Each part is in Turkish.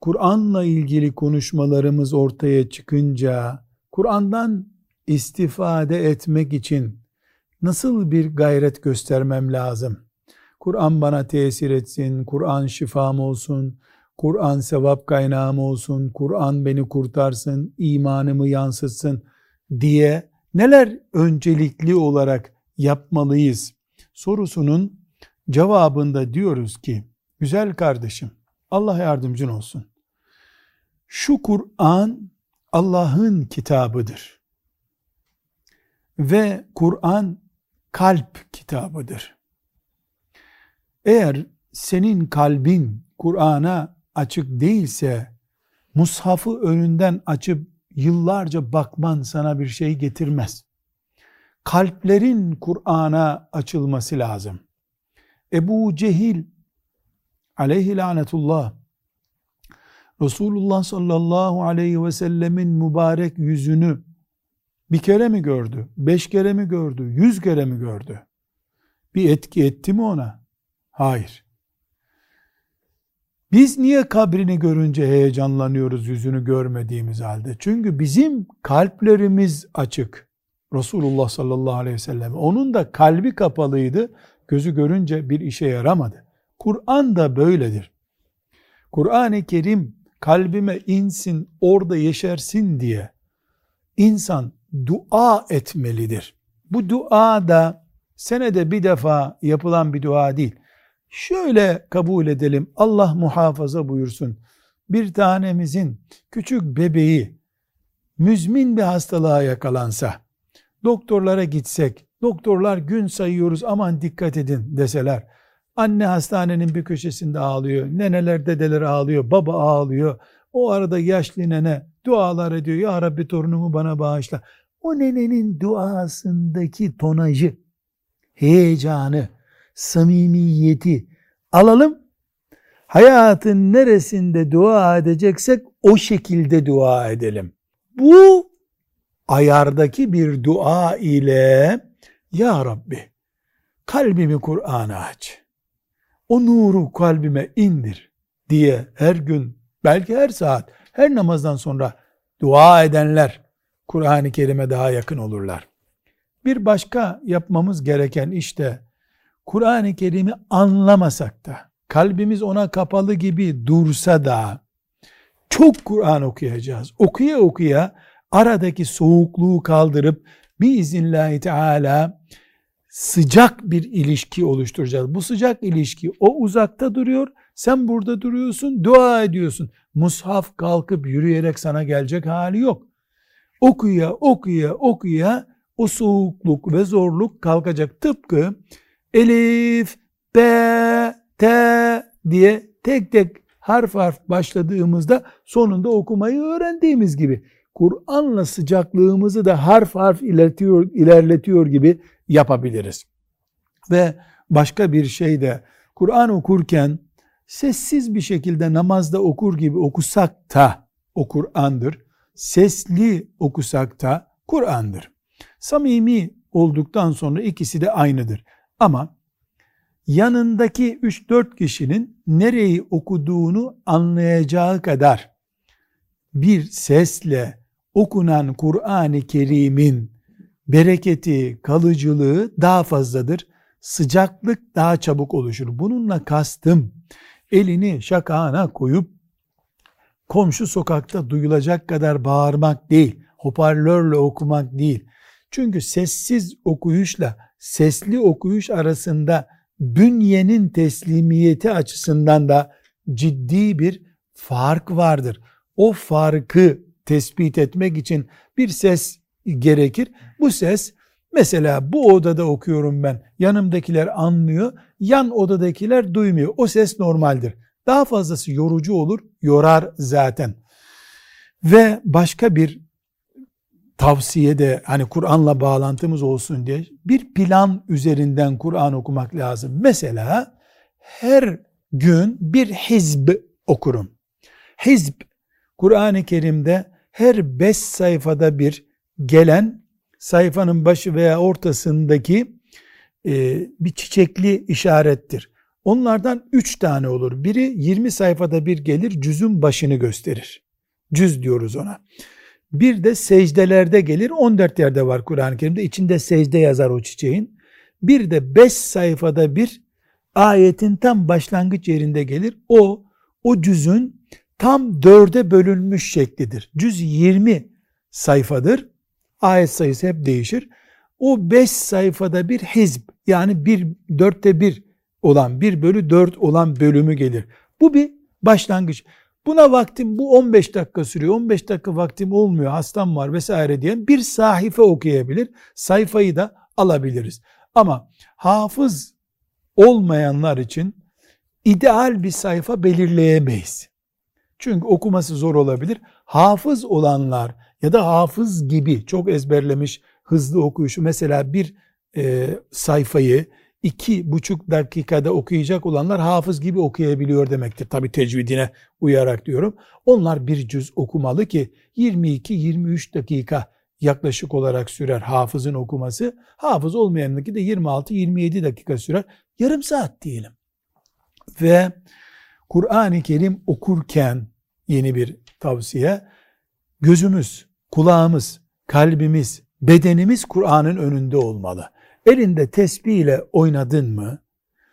Kur'an'la ilgili konuşmalarımız ortaya çıkınca Kur'an'dan istifade etmek için nasıl bir gayret göstermem lazım? Kur'an bana tesir etsin, Kur'an şifam olsun, Kur'an sevap kaynağım olsun, Kur'an beni kurtarsın, imanımı yansıtsın diye neler öncelikli olarak yapmalıyız sorusunun cevabında diyoruz ki güzel kardeşim Allah yardımcın olsun. Şu Kur'an Allah'ın kitabıdır. Ve Kur'an kalp kitabıdır. Eğer senin kalbin Kur'an'a açık değilse mushafı önünden açıp yıllarca bakman sana bir şey getirmez. Kalplerin Kur'an'a açılması lazım. Ebu Cehil aleyhi lanetullah Resulullah sallallahu aleyhi ve sellemin mübarek yüzünü bir kere mi gördü? Beş kere mi gördü? Yüz kere mi gördü? Bir etki etti mi ona? Hayır. Biz niye kabrini görünce heyecanlanıyoruz yüzünü görmediğimiz halde? Çünkü bizim kalplerimiz açık. Resulullah sallallahu aleyhi ve sellem. Onun da kalbi kapalıydı. Gözü görünce bir işe yaramadı. Kur'an da böyledir. Kur'an-ı Kerim kalbime insin, orada yeşersin diye insan dua etmelidir. Bu dua da senede bir defa yapılan bir dua değil. Şöyle kabul edelim, Allah muhafaza buyursun. Bir tanemizin küçük bebeği müzmin bir hastalığa yakalansa, doktorlara gitsek, doktorlar gün sayıyoruz aman dikkat edin deseler, anne hastanenin bir köşesinde ağlıyor, neneler dedeler ağlıyor, baba ağlıyor, o arada yaşlı nene dualar ediyor, ya Rabbi torunumu bana bağışla. O nenenin duasındaki tonajı, heyecanı, samimiyeti alalım. Hayatın neresinde dua edeceksek o şekilde dua edelim. Bu ayardaki bir dua ile Ya Rabbi kalbimi Kur'an'a aç. O nuru kalbime indir diye her gün belki her saat her namazdan sonra dua edenler Kur'an-ı Kerim'e daha yakın olurlar. Bir başka yapmamız gereken işte Kur'an-ı Kerim'i anlamasak da, kalbimiz ona kapalı gibi dursa da, çok Kur'an okuyacağız. Okuya okuya aradaki soğukluğu kaldırıp biiznillahü teala sıcak bir ilişki oluşturacağız. Bu sıcak ilişki o uzakta duruyor, sen burada duruyorsun, dua ediyorsun. Mushaf kalkıp yürüyerek sana gelecek hali yok. Okuya okuya okuya o soğukluk ve zorluk kalkacak. Tıpkı Elif, B, T diye tek tek harf harf başladığımızda sonunda okumayı öğrendiğimiz gibi Kur'an'la sıcaklığımızı da harf harf ilerletiyor, ilerletiyor gibi yapabiliriz. Ve başka bir şey de Kur'an okurken sessiz bir şekilde namazda okur gibi okusak da o Kur'an'dır. Sesli okusak da Kur'an'dır. Samimi olduktan sonra ikisi de aynıdır. Ama yanındaki 3-4 kişinin nereyi okuduğunu anlayacağı kadar bir sesle okunan Kur'an-ı Kerim'in bereketi, kalıcılığı daha fazladır. Sıcaklık daha çabuk oluşur. Bununla kastım elini şakağına koyup komşu sokakta duyulacak kadar bağırmak değil, hoparlörle okumak değil. Çünkü sessiz okuyuşla sesli okuyuş arasında bünyenin teslimiyeti açısından da ciddi bir fark vardır. O farkı tespit etmek için bir ses gerekir. Bu ses mesela bu odada okuyorum ben. Yanımdakiler anlıyor. Yan odadakiler duymuyor. O ses normaldir. Daha fazlası yorucu olur, yorar zaten. Ve başka bir tavsiye de hani Kur'an'la bağlantımız olsun diye bir plan üzerinden Kur'an okumak lazım. Mesela her gün bir hizb okurum. Hizb Kur'an-ı Kerim'de her beş sayfada bir gelen sayfanın başı veya ortasındaki e, bir çiçekli işarettir. Onlardan üç tane olur. Biri 20 sayfada bir gelir cüzün başını gösterir. Cüz diyoruz ona. Bir de secdelerde gelir. 14 yerde var Kur'an-ı Kerim'de. İçinde secde yazar o çiçeğin. Bir de 5 sayfada bir ayetin tam başlangıç yerinde gelir. O, o cüzün tam dörde bölünmüş şeklidir. Cüz 20 sayfadır. Ayet sayısı hep değişir. O 5 sayfada bir hizb yani bir dörtte bir olan bir bölü dört olan bölümü gelir. Bu bir başlangıç. Buna vaktim bu 15 dakika sürüyor. 15 dakika vaktim olmuyor. Hastam var vesaire diyen bir sahife okuyabilir. Sayfayı da alabiliriz. Ama hafız olmayanlar için ideal bir sayfa belirleyemeyiz. Çünkü okuması zor olabilir. Hafız olanlar ya da hafız gibi çok ezberlemiş hızlı okuyuşu mesela bir e, sayfayı iki buçuk dakikada okuyacak olanlar hafız gibi okuyabiliyor demektir. Tabi tecvidine uyarak diyorum. Onlar bir cüz okumalı ki 22-23 dakika yaklaşık olarak sürer hafızın okuması. Hafız olmayanınki de 26-27 dakika sürer. Yarım saat diyelim. Ve Kur'an-ı Kerim okurken yeni bir tavsiye gözümüz, kulağımız, kalbimiz, bedenimiz Kur'an'ın önünde olmalı. Elinde tesbih ile oynadın mı?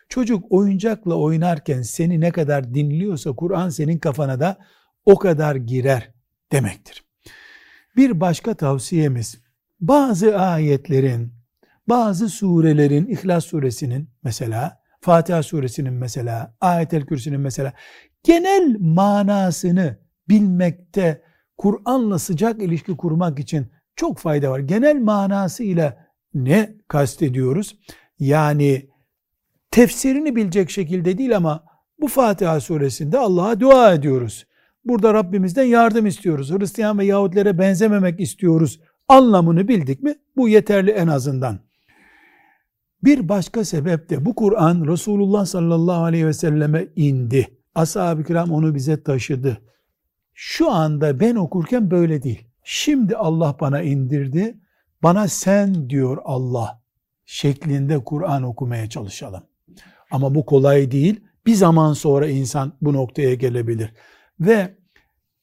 Çocuk oyuncakla oynarken seni ne kadar dinliyorsa Kur'an senin kafana da o kadar girer demektir. Bir başka tavsiyemiz bazı ayetlerin, bazı surelerin, İhlas suresinin mesela, Fatiha suresinin mesela, Ayet-el Kürsi'nin mesela genel manasını bilmekte Kur'an'la sıcak ilişki kurmak için çok fayda var. Genel manasıyla ne kastediyoruz? Yani tefsirini bilecek şekilde değil ama bu Fatiha suresinde Allah'a dua ediyoruz. Burada Rabbimizden yardım istiyoruz. Hristiyan ve Yahudilere benzememek istiyoruz. Anlamını bildik mi? Bu yeterli en azından. Bir başka sebep de bu Kur'an Resulullah sallallahu aleyhi ve selleme indi. Ashab-ı kiram onu bize taşıdı. Şu anda ben okurken böyle değil. Şimdi Allah bana indirdi. Bana sen diyor Allah şeklinde Kur'an okumaya çalışalım. Ama bu kolay değil. Bir zaman sonra insan bu noktaya gelebilir. Ve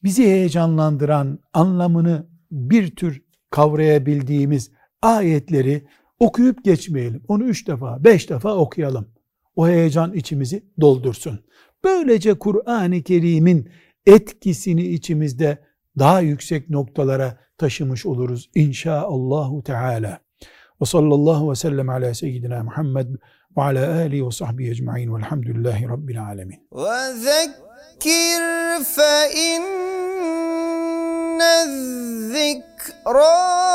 bizi heyecanlandıran anlamını bir tür kavrayabildiğimiz ayetleri okuyup geçmeyelim. Onu üç defa, beş defa okuyalım. O heyecan içimizi doldursun. Böylece Kur'an-ı Kerim'in etkisini içimizde daha yüksek noktalara taşımış oluruz inşaallahu teala. Ve sallallahu ve sellem ala seyyidina Muhammed ve ala alihi ve sahbihi ecma'in velhamdülillahi rabbil alemin. Ve zekkir fe inne zikra